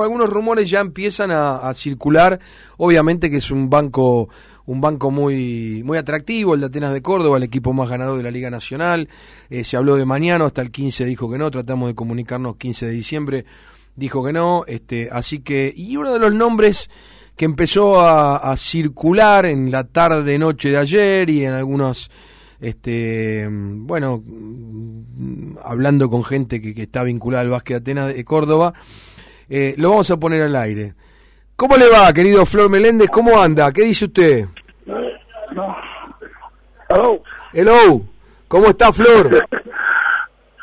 Algunos rumores ya empiezan a, circular, obviamente que es un banco un banco muy muy atractivo, el de Atenas de Córdoba, el equipo más ganador de la Liga Nacional. Eh, se habló de mañana, hasta el 15 dijo que no, tratamos de comunicarnos 15 de diciembre, dijo que no, este, así que y uno de los nombres que empezó a, circular en la tarde noche de ayer y en algunos este bueno hablando con gente que, que está vinculada al básquet de Atenas de Córdoba eh, lo vamos a poner al aire. ¿Cómo le va, querido Flor Meléndez? ¿Cómo anda? ¿Qué dice usted? No. Hello. Hello. ¿Cómo está, Flor?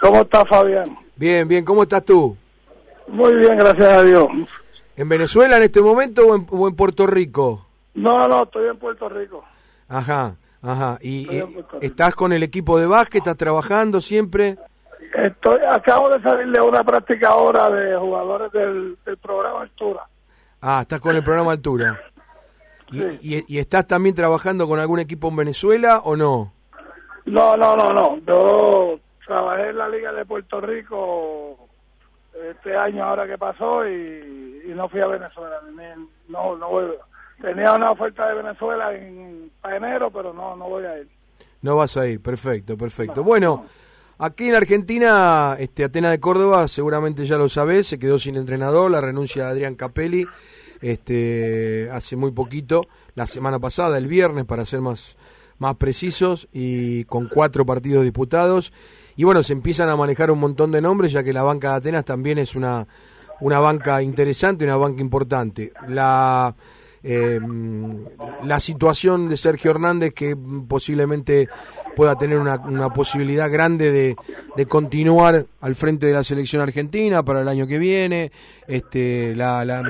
¿Cómo está, Fabián? Bien, bien. ¿Cómo estás tú? Muy bien, gracias a Dios. ¿En Venezuela en este momento o en, Puerto Rico? No, no, estoy en Puerto Rico. Ajá, ajá. ¿Y estás con el equipo de básquet? ¿Estás trabajando siempre? Estoy, acabo de salir de una práctica ahora de jugadores del, programa Altura. Ah, estás con el programa Altura. ¿Y, estás también trabajando con algún equipo en Venezuela o no? No, no, no, no. Yo trabajé en la Liga de Puerto Rico este año ahora que pasó y, no fui a Venezuela. No, no voy. Tenía una oferta de Venezuela en, para enero, pero no, no voy a ir. No vas a ir, perfecto, perfecto. bueno. Aquí en Argentina, este, Atena de Córdoba, seguramente ya lo sabés, se quedó sin entrenador, la renuncia de Adrián Capelli, este, hace muy poquito, la semana pasada, el viernes, para ser más, más precisos, y con cuatro partidos disputados. Y bueno, se empiezan a manejar un montón de nombres, ya que la banca de Atenas también es una, una banca interesante, una banca importante. La eh, la situación de Sergio Hernández que posiblemente pueda tener una, una posibilidad grande de, de, continuar al frente de la selección argentina para el año que viene, este, la, la,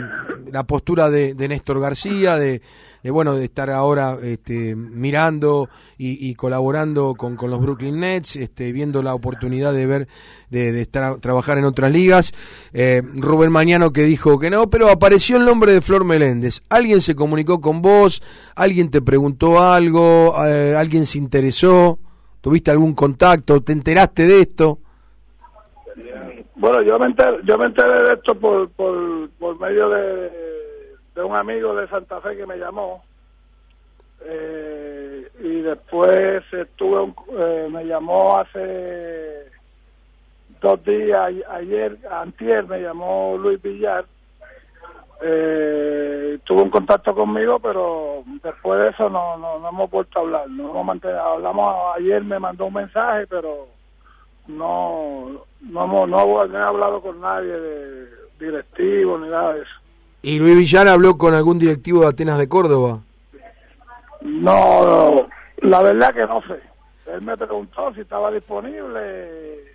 la postura de, de Néstor García, de, de bueno de estar ahora este, mirando y, colaborando con, con, los Brooklyn Nets, este, viendo la oportunidad de ver de, estar trabajar en otras ligas. Eh, Rubén Mañano que dijo que no, pero apareció el nombre de Flor Meléndez. ¿Alguien se comunicó con vos? ¿Alguien te preguntó algo? Eh, ¿Alguien se interesó? ¿Tuviste algún contacto? ¿Te enteraste de esto? Bueno, yo me enteré, yo me enteré de esto por, por, por medio de de un amigo de Santa Fe que me llamó eh, y después estuve eh, me llamó hace dos días ayer antier me llamó Luis Villar eh, tuvo un contacto conmigo pero después de eso no, no, hemos vuelto a hablar no hablamos ayer me mandó un mensaje pero no no no, no he hablado con nadie de directivo ni nada de eso ¿Y Luis Villar habló con algún directivo de Atenas de Córdoba? No, la verdad que no sé. Él me preguntó si estaba disponible eh,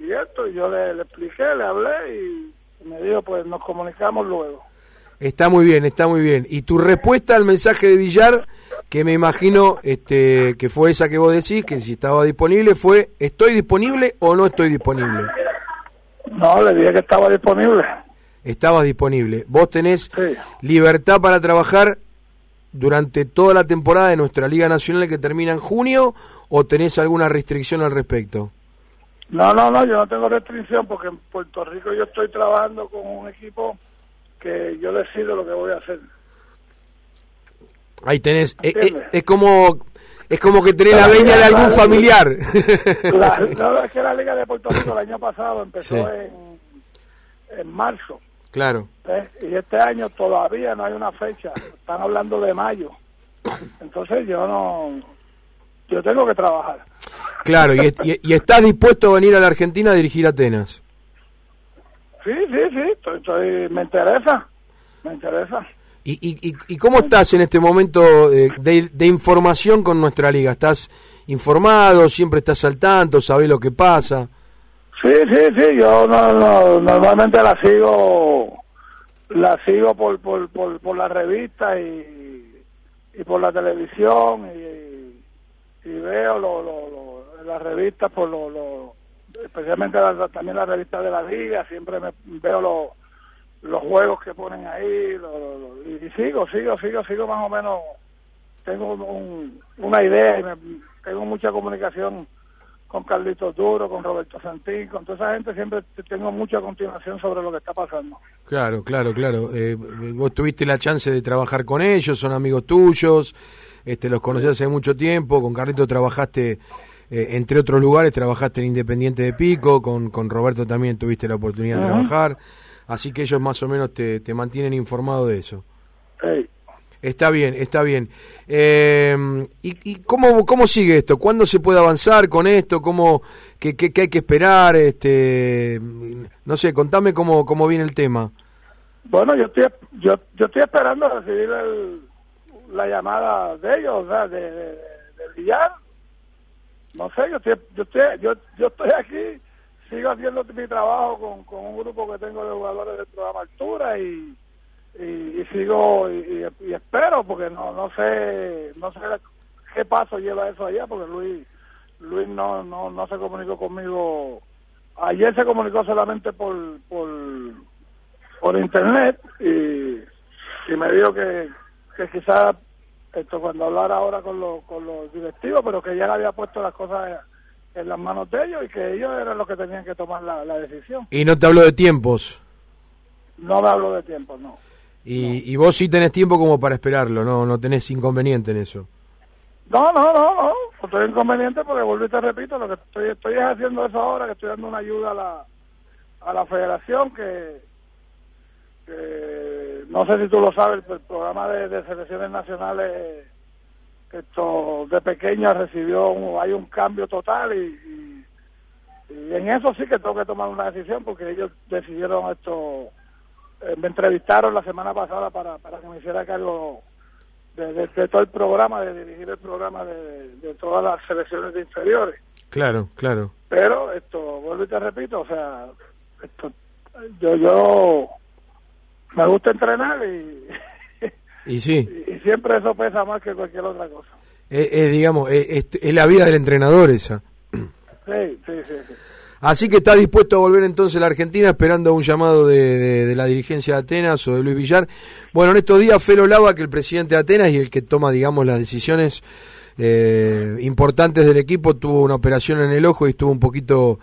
y, esto, y yo le, expliqué, le hablé y me dijo, pues nos comunicamos luego. Está muy bien, está muy bien. Y tu respuesta al mensaje de Villar, que me imagino este, que fue esa que vos decís, que si estaba disponible, fue ¿estoy disponible o no estoy disponible? No, le dije que estaba disponible estabas disponible. ¿Vos tenés libertad para trabajar durante toda la temporada de nuestra Liga Nacional que termina en junio o tenés alguna restricción al respecto? No, no, no, yo no tengo restricción porque en Puerto Rico yo estoy trabajando con un equipo que yo decido lo que voy a hacer. Ahí tenés, eh, eh, es, como es como que tenés la, veña de algún familiar. no, es que la Liga de Puerto Rico el año pasado empezó en, en marzo Claro. Y este año todavía no hay una fecha, están hablando de mayo. Entonces yo no, yo tengo que trabajar. Claro, y, y, estás dispuesto a venir a la Argentina a dirigir Atenas. Sí, sí, sí, estoy, me interesa, me interesa. ¿Y, y, y cómo estás en este momento de, de, información con nuestra liga? ¿Estás informado? ¿Siempre estás al tanto? ¿Sabés lo que pasa? Sí, sí, sí, yo no, normalmente la sigo la sigo por por, por, por la revista y, y por la televisión y, y veo lo, lo, las revistas por lo, lo especialmente también la revista de la liga siempre me veo los juegos que ponen ahí y, sigo sigo sigo sigo más o menos tengo una idea y tengo mucha comunicación con Carlitos Duro, con Roberto Santín, con toda esa gente siempre tengo mucha continuación sobre lo que está pasando. Claro, claro, claro. Eh, vos tuviste la chance de trabajar con ellos, son amigos tuyos, este, los conocés hace mucho tiempo, con Carlitos trabajaste, eh, entre otros lugares, trabajaste en Independiente de Pico, con, con Roberto también tuviste la oportunidad de trabajar, así que ellos más o menos te, te mantienen informado de eso. Está bien, está bien. Eh, ¿Y, y cómo, cómo sigue esto? ¿Cuándo se puede avanzar con esto? ¿Cómo, qué, qué, hay que esperar? Este, no sé, contame cómo, cómo viene el tema. Bueno, yo estoy, yo, yo estoy esperando recibir la llamada de ellos, o sea, de, de, Villar. No sé, yo estoy, yo estoy, yo, yo estoy aquí, sigo haciendo mi trabajo con, con un grupo que tengo de jugadores del programa Altura y y, sigo y, espero porque no no sé no sé qué paso lleva eso allá porque Luis Luis no no no se comunicó conmigo. Ayer se comunicó solamente por por por internet y, y me dijo que que quizás esto cuando hablara ahora con los con los directivos pero que ya le había puesto las cosas en las manos de ellos y que ellos eran los que tenían que tomar la, la decisión. Y no te habló de tiempos. No me habló de tiempos no. Y, y vos sí tenés tiempo como para esperarlo, no no tenés inconveniente en eso. No, no, no, no, no estoy inconveniente porque vuelvo y te repito, lo que estoy, estoy haciendo eso ahora, que estoy dando una ayuda a la, a la federación, que, no sé si tú lo sabes, el, programa de, selecciones nacionales esto de pequeña recibió, hay un cambio total y, y, en eso sí que tengo que tomar una decisión porque ellos decidieron esto eh, me entrevistaron la semana pasada para, para que me hiciera cargo de, todo el programa, de dirigir el programa de, todas las selecciones de inferiores. Claro, claro. Pero esto, vuelvo y te repito, o sea, esto, yo, yo me gusta entrenar y, y sí. Y, siempre eso pesa más que cualquier otra cosa. Eh, eh, digamos, es, es la vida del entrenador esa. Sí, sí, sí. sí. Así que está dispuesto a volver entonces a la Argentina esperando un llamado de, la dirigencia de Atenas o de Luis Villar. Bueno, en estos días Felo Lava, que el presidente de Atenas y el que toma, digamos, las decisiones eh, importantes del equipo, tuvo una operación en el ojo y estuvo un poquito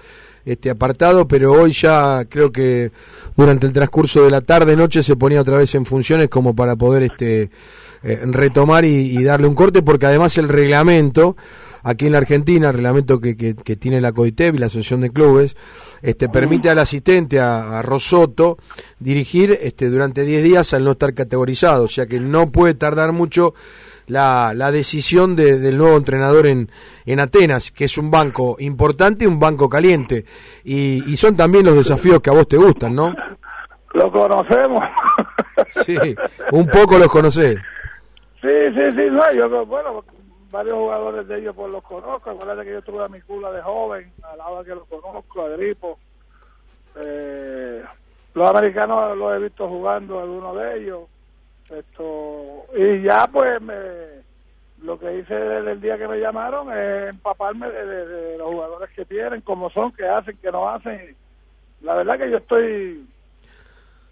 este, apartado, pero hoy ya creo que durante el transcurso de la tarde, noche, se ponía otra vez en funciones como para poder este, eh, retomar y, darle un corte, porque además el reglamento aquí en la Argentina, el reglamento que, que, tiene la COITEB y la Asociación de Clubes, este, permite al asistente, a, a Rosoto, dirigir este, durante 10 días al no estar categorizado, o sea que no puede tardar mucho la, la decisión de, del nuevo entrenador en, en Atenas, que es un banco importante y un banco caliente. Y, y son también los desafíos que a vos te gustan, ¿no? Lo conocemos. Sí, un poco los conocés. Sí, sí, sí, no, yo, bueno, varios jugadores de ellos pues los conozco. Acuérdate que yo tuve a mi cula de joven, al lado que los conozco, a Gripo. Eh, los americanos los he visto jugando, algunos de ellos. Esto Y ya pues me, lo que hice desde el día que me llamaron es empaparme de, los jugadores que tienen, cómo son, qué hacen, qué no hacen. La verdad que yo estoy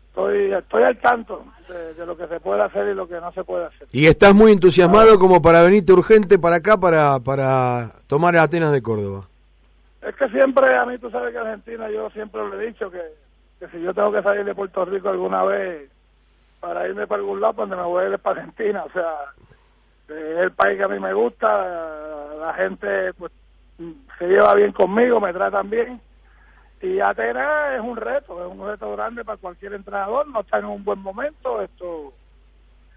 estoy, estoy al tanto de, lo que se puede hacer y lo que no se puede hacer. Y estás muy entusiasmado como para venirte urgente para acá para, para tomar Atenas de Córdoba. Es que siempre, a mí tú sabes que Argentina, yo siempre le he dicho que, que si yo tengo que salir de Puerto Rico alguna vez para irme para algún lado, donde pues me voy a ir para Argentina. O sea, es el país que a mí me gusta, la gente pues se lleva bien conmigo, me tratan bien y Atenas es un reto, es un reto grande para cualquier entrenador, no está en un buen momento, esto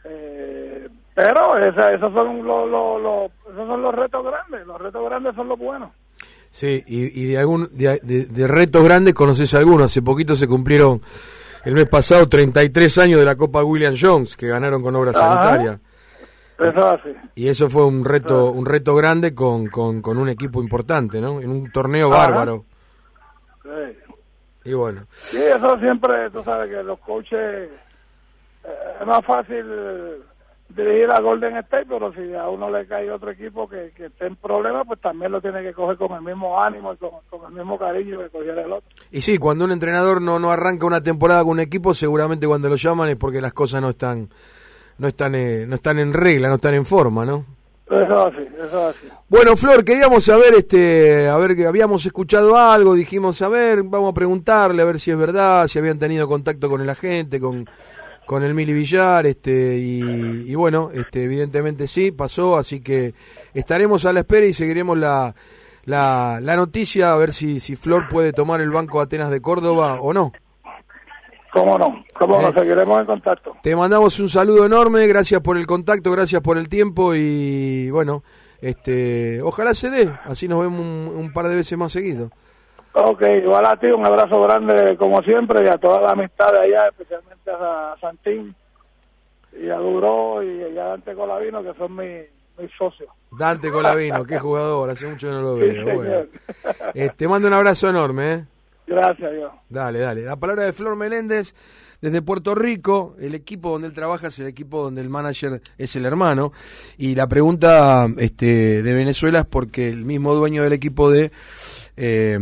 eh, pero esos son los, esos son los retos grandes, los retos grandes son los buenos. Sí, y, de algún de, retos grandes conoces algunos, hace poquito se cumplieron el mes pasado 33 años de la Copa William Jones que ganaron con obra sanitaria. Eso. Y eso fue un reto un reto grande con, con, con un equipo importante, ¿no? En un torneo bárbaro. Y bueno. Sí, eso siempre, tú sabes que los coaches eh, es más fácil dirigir a Golden State, pero si a uno le cae otro equipo que, que esté en problemas, pues también lo tiene que coger con el mismo ánimo y con, el mismo cariño que cogiera el otro. Y sí, cuando un entrenador no, no arranca una temporada con un equipo, seguramente cuando lo llaman es porque las cosas no están no están eh, no están en regla, no están en forma, ¿no? Eso así, eso así. Bueno, Flor, queríamos saber, este, a ver, que habíamos escuchado algo, dijimos, a ver, vamos a preguntarle, a ver si es verdad, si habían tenido contacto con el agente, con, con el Mili Villar, este, y, y bueno, este, evidentemente sí, pasó, así que estaremos a la espera y seguiremos la, la, la noticia, a ver si, si Flor puede tomar el Banco Atenas de Córdoba o no. ¿Cómo no? ¿Cómo no? Eh. Seguiremos en contacto. Te mandamos un saludo enorme, gracias por el contacto, gracias por el tiempo y bueno, este, ojalá se dé, así nos vemos un, un par de veces más seguido. Ok, igual a ti, un abrazo grande como siempre y a toda la amistad de allá, especialmente a Santín y a Duró y a Dante Colavino, que son mis, mis socios. Dante Colavino, qué jugador, hace mucho que no lo Sí, veo. bueno. Eh, te mando un abrazo enorme, ¿eh? Gracias, Dios. Dale, dale. La palabra de Flor Meléndez desde Puerto Rico. El equipo donde él trabaja es el equipo donde el manager es el hermano. Y la pregunta este, de Venezuela es porque el mismo dueño del equipo de... eh,